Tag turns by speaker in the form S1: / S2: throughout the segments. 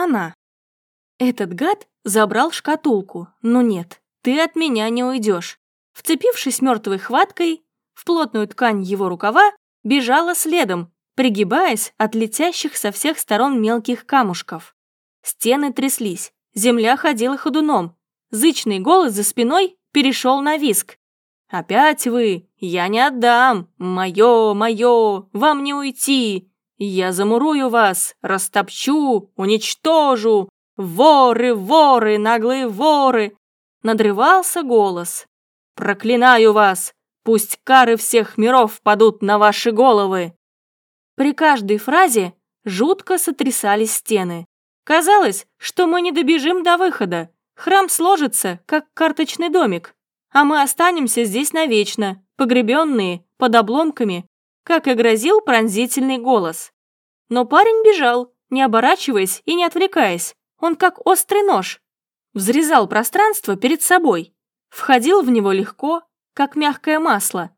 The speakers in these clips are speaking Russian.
S1: Она. Этот гад забрал шкатулку. Но нет, ты от меня не уйдешь. Вцепившись мертвой хваткой в плотную ткань его рукава, бежала следом, пригибаясь от летящих со всех сторон мелких камушков. Стены тряслись, земля ходила ходуном. Зычный голос за спиной перешел на виск. «Опять вы! Я не отдам! Мое, мое! Вам не уйти! Я замурую вас, растопчу, уничтожу! Воры, воры, наглые воры!» Надрывался голос. «Проклинаю вас! Пусть кары всех миров падут на ваши головы!» При каждой фразе жутко сотрясались стены. Казалось, что мы не добежим до выхода. Храм сложится, как карточный домик, а мы останемся здесь навечно, погребенные под обломками, как и грозил пронзительный голос. Но парень бежал, не оборачиваясь и не отвлекаясь. Он как острый нож. Взрезал пространство перед собой. Входил в него легко, как мягкое масло.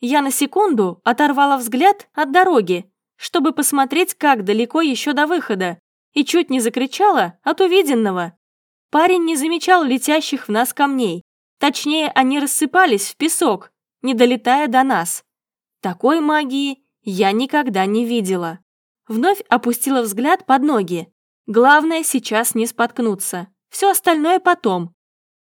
S1: Я на секунду оторвала взгляд от дороги, чтобы посмотреть, как далеко еще до выхода, и чуть не закричала от увиденного. Парень не замечал летящих в нас камней. Точнее, они рассыпались в песок, не долетая до нас. Такой магии я никогда не видела. Вновь опустила взгляд под ноги. Главное сейчас не споткнуться. Все остальное потом.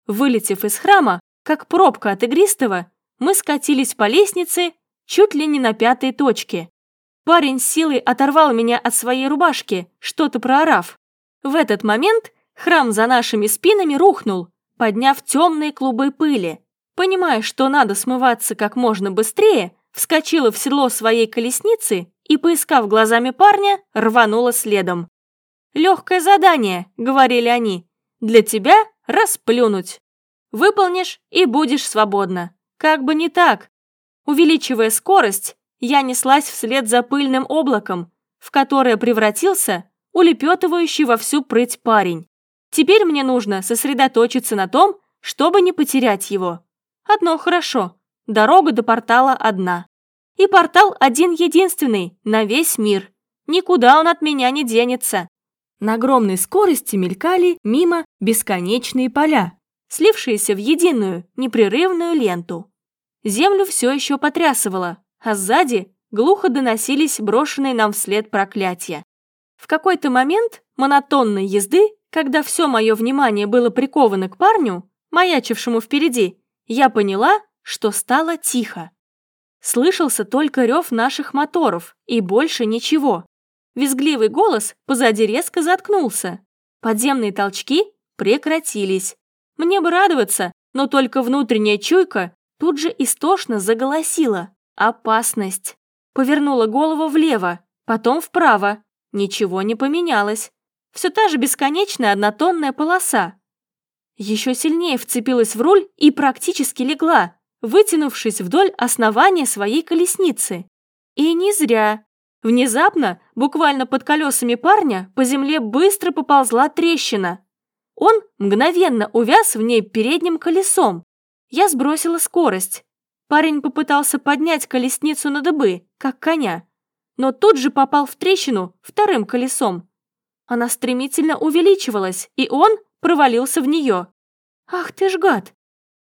S1: Вылетев из храма, как пробка от игристого, мы скатились по лестнице чуть ли не на пятой точке. Парень с силой оторвал меня от своей рубашки, что-то проорав. В этот момент храм за нашими спинами рухнул, подняв темные клубы пыли. Понимая, что надо смываться как можно быстрее, вскочила в седло своей колесницы и, поискав глазами парня, рванула следом. «Легкое задание», — говорили они, — «для тебя расплюнуть. Выполнишь и будешь свободна. Как бы не так». Увеличивая скорость, я неслась вслед за пыльным облаком, в которое превратился улепетывающий во всю прыть парень. Теперь мне нужно сосредоточиться на том, чтобы не потерять его. Одно хорошо, дорога до портала одна. И портал один-единственный на весь мир. Никуда он от меня не денется. На огромной скорости мелькали мимо бесконечные поля, слившиеся в единую, непрерывную ленту. Землю все еще потрясывало, а сзади глухо доносились брошенные нам вслед проклятия. В какой-то момент монотонной езды, когда все мое внимание было приковано к парню, маячившему впереди, я поняла, что стало тихо. Слышался только рев наших моторов и больше ничего. Визгливый голос позади резко заткнулся. Подземные толчки прекратились. Мне бы радоваться, но только внутренняя чуйка тут же истошно заголосила. Опасность. Повернула голову влево, потом вправо. Ничего не поменялось. Все та же бесконечная однотонная полоса. Еще сильнее вцепилась в руль и практически легла, вытянувшись вдоль основания своей колесницы. И не зря. Внезапно, буквально под колесами парня, по земле быстро поползла трещина. Он мгновенно увяз в ней передним колесом. Я сбросила скорость. Парень попытался поднять колесницу на дыбы, как коня, но тут же попал в трещину вторым колесом. Она стремительно увеличивалась, и он провалился в нее. «Ах ты ж гад!»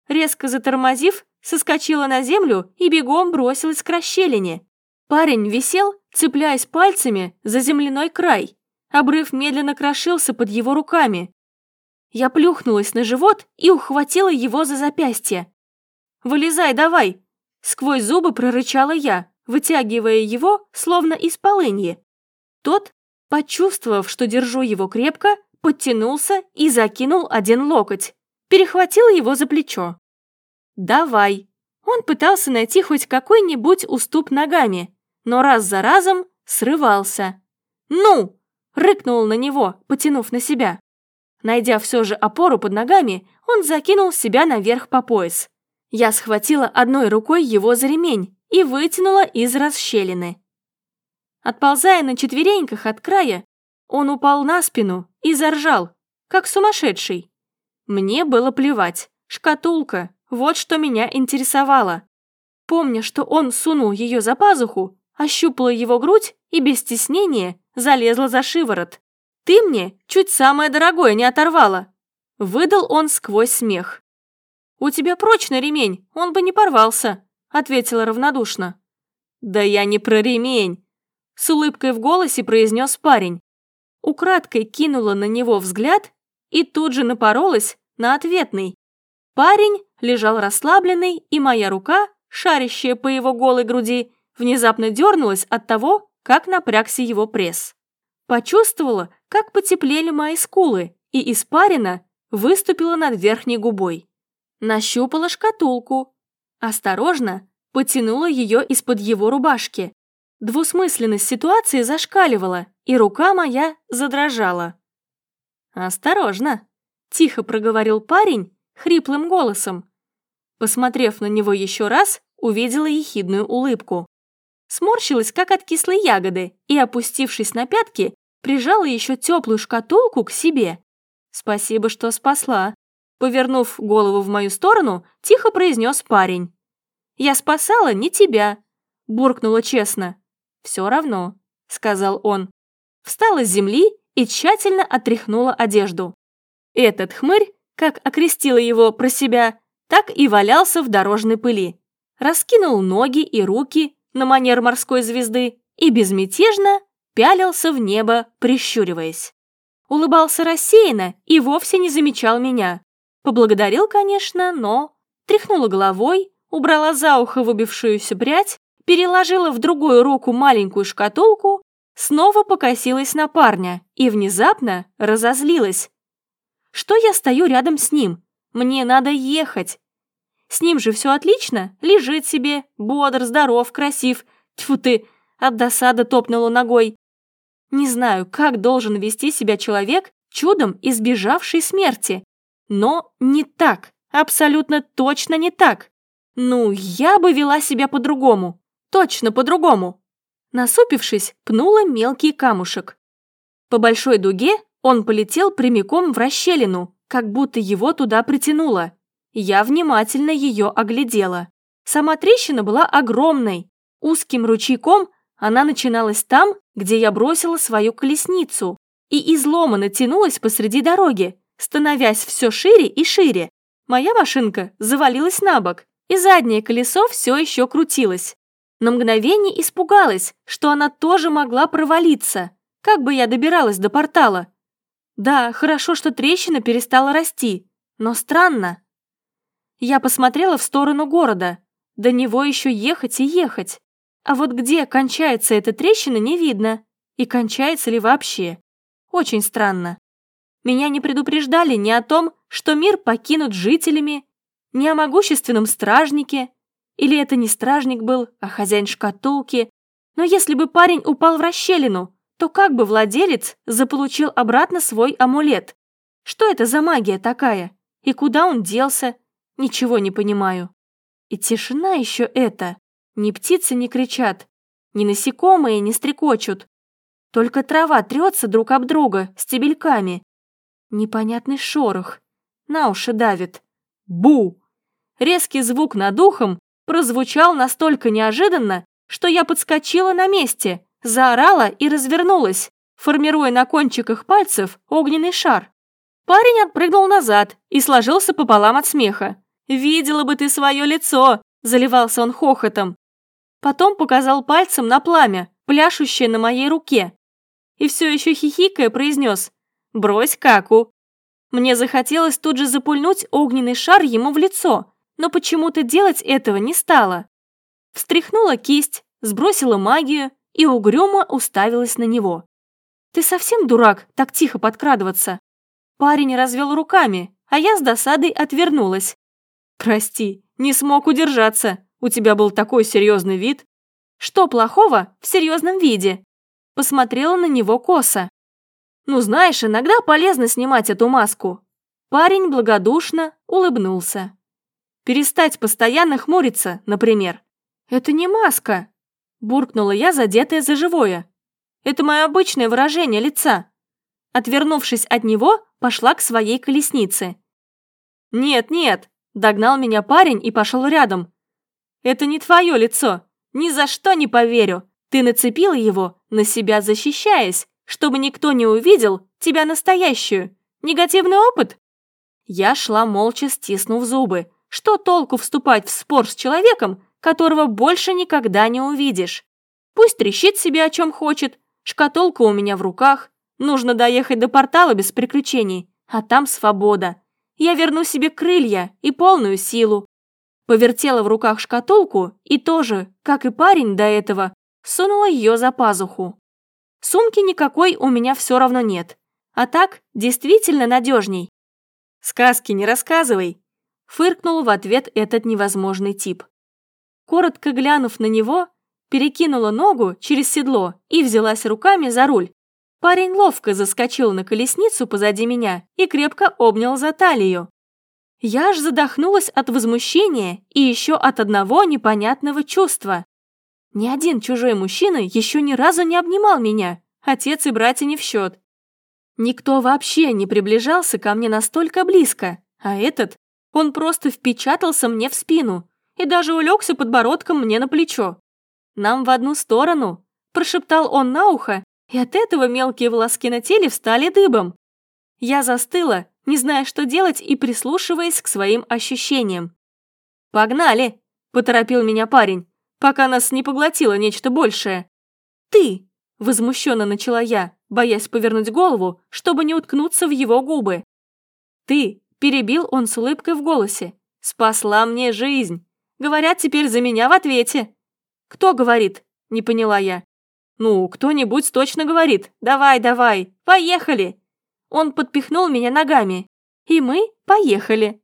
S1: Резко затормозив, соскочила на землю и бегом бросилась к расщелине. Парень висел, цепляясь пальцами за земляной край. Обрыв медленно крошился под его руками. Я плюхнулась на живот и ухватила его за запястье. «Вылезай давай!» Сквозь зубы прорычала я, вытягивая его, словно из полыньи. Тот, почувствовав, что держу его крепко, подтянулся и закинул один локоть. Перехватила его за плечо. «Давай!» Он пытался найти хоть какой-нибудь уступ ногами, но раз за разом срывался. «Ну!» — рыкнул на него, потянув на себя. Найдя все же опору под ногами, он закинул себя наверх по пояс. Я схватила одной рукой его за ремень и вытянула из расщелины. Отползая на четвереньках от края, он упал на спину и заржал, как сумасшедший. Мне было плевать. Шкатулка, вот что меня интересовало. Помня, что он сунул ее за пазуху, ощупала его грудь и без стеснения залезла за шиворот. Ты мне чуть самое дорогое не оторвала!» Выдал он сквозь смех. «У тебя прочный ремень, он бы не порвался», ответила равнодушно. «Да я не про ремень!» С улыбкой в голосе произнес парень. Украдкой кинула на него взгляд и тут же напоролась на ответный. Парень лежал расслабленный, и моя рука, шарящая по его голой груди, внезапно дернулась от того, как напрягся его пресс. Почувствовала, как потеплели мои скулы, и испарина выступила над верхней губой. Нащупала шкатулку. Осторожно потянула ее из-под его рубашки. Двусмысленность ситуации зашкаливала, и рука моя задрожала. «Осторожно!» – тихо проговорил парень хриплым голосом. Посмотрев на него еще раз, увидела ехидную улыбку. Сморщилась, как от кислой ягоды, и, опустившись на пятки, прижала еще теплую шкатулку к себе. «Спасибо, что спасла», Повернув голову в мою сторону, тихо произнес парень. «Я спасала не тебя», – буркнула честно. «Все равно», – сказал он. Встала с земли и тщательно отряхнула одежду. Этот хмырь, как окрестила его про себя, так и валялся в дорожной пыли. Раскинул ноги и руки на манер морской звезды и безмятежно пялился в небо, прищуриваясь. Улыбался рассеянно и вовсе не замечал меня. Поблагодарил, конечно, но... Тряхнула головой, убрала за ухо выбившуюся прядь, переложила в другую руку маленькую шкатулку, снова покосилась на парня и внезапно разозлилась. Что я стою рядом с ним? Мне надо ехать. С ним же все отлично, лежит себе, бодр, здоров, красив. Тьфу ты, от досады топнула ногой. Не знаю, как должен вести себя человек, чудом избежавший смерти. Но не так, абсолютно точно не так. Ну, я бы вела себя по-другому. Точно по-другому. Насупившись, пнула мелкий камушек. По большой дуге он полетел прямиком в расщелину, как будто его туда притянуло. Я внимательно ее оглядела. Сама трещина была огромной. Узким ручейком она начиналась там, где я бросила свою колесницу, и изломанно тянулась посреди дороги, становясь все шире и шире. Моя машинка завалилась на бок, и заднее колесо все еще крутилось. На мгновение испугалась, что она тоже могла провалиться. Как бы я добиралась до портала? Да, хорошо, что трещина перестала расти, но странно. Я посмотрела в сторону города. До него еще ехать и ехать. А вот где кончается эта трещина, не видно. И кончается ли вообще. Очень странно. Меня не предупреждали ни о том, что мир покинут жителями, ни о могущественном стражнике, или это не стражник был, а хозяин шкатулки. Но если бы парень упал в расщелину, то как бы владелец заполучил обратно свой амулет? Что это за магия такая? И куда он делся? Ничего не понимаю. И тишина еще эта. Ни птицы не кричат, ни насекомые не стрекочут. Только трава трется друг об друга стебельками. Непонятный шорох. На уши давит. Бу! Резкий звук над ухом прозвучал настолько неожиданно, что я подскочила на месте, заорала и развернулась, формируя на кончиках пальцев огненный шар. Парень отпрыгнул назад и сложился пополам от смеха. «Видела бы ты свое лицо!» – заливался он хохотом. Потом показал пальцем на пламя, пляшущее на моей руке. И все еще хихикая произнес «Брось каку!» Мне захотелось тут же запульнуть огненный шар ему в лицо, но почему-то делать этого не стала. Встряхнула кисть, сбросила магию и угрюмо уставилась на него. «Ты совсем дурак так тихо подкрадываться?» Парень развел руками, а я с досадой отвернулась. «Прости, не смог удержаться. У тебя был такой серьезный вид». «Что плохого в серьезном виде?» Посмотрела на него косо. «Ну, знаешь, иногда полезно снимать эту маску». Парень благодушно улыбнулся. Перестать постоянно хмуриться, например. «Это не маска!» Буркнула я, задетая за живое. «Это мое обычное выражение лица». Отвернувшись от него, пошла к своей колеснице. «Нет, нет!» Догнал меня парень и пошел рядом. «Это не твое лицо. Ни за что не поверю. Ты нацепила его, на себя защищаясь, чтобы никто не увидел тебя настоящую. Негативный опыт?» Я шла молча, стиснув зубы. Что толку вступать в спор с человеком, которого больше никогда не увидишь? Пусть трещит себе о чем хочет. Шкатулка у меня в руках. Нужно доехать до портала без приключений, а там свобода. Я верну себе крылья и полную силу. Повертела в руках шкатулку и тоже, как и парень до этого, сунула ее за пазуху. Сумки никакой у меня все равно нет. А так действительно надежней. «Сказки не рассказывай!» Фыркнул в ответ этот невозможный тип. Коротко глянув на него, перекинула ногу через седло и взялась руками за руль. Парень ловко заскочил на колесницу позади меня и крепко обнял за талию. Я аж задохнулась от возмущения и еще от одного непонятного чувства. Ни один чужой мужчина еще ни разу не обнимал меня, отец и братья не в счет. Никто вообще не приближался ко мне настолько близко, а этот, он просто впечатался мне в спину и даже улегся подбородком мне на плечо. «Нам в одну сторону», – прошептал он на ухо, и от этого мелкие волоски на теле встали дыбом. Я застыла, не зная, что делать, и прислушиваясь к своим ощущениям. «Погнали!» – поторопил меня парень пока нас не поглотило нечто большее. «Ты!» – возмущенно начала я, боясь повернуть голову, чтобы не уткнуться в его губы. «Ты!» – перебил он с улыбкой в голосе. «Спасла мне жизнь! Говорят теперь за меня в ответе!» «Кто говорит?» – не поняла я. «Ну, кто-нибудь точно говорит. Давай, давай, поехали!» Он подпихнул меня ногами. И мы поехали.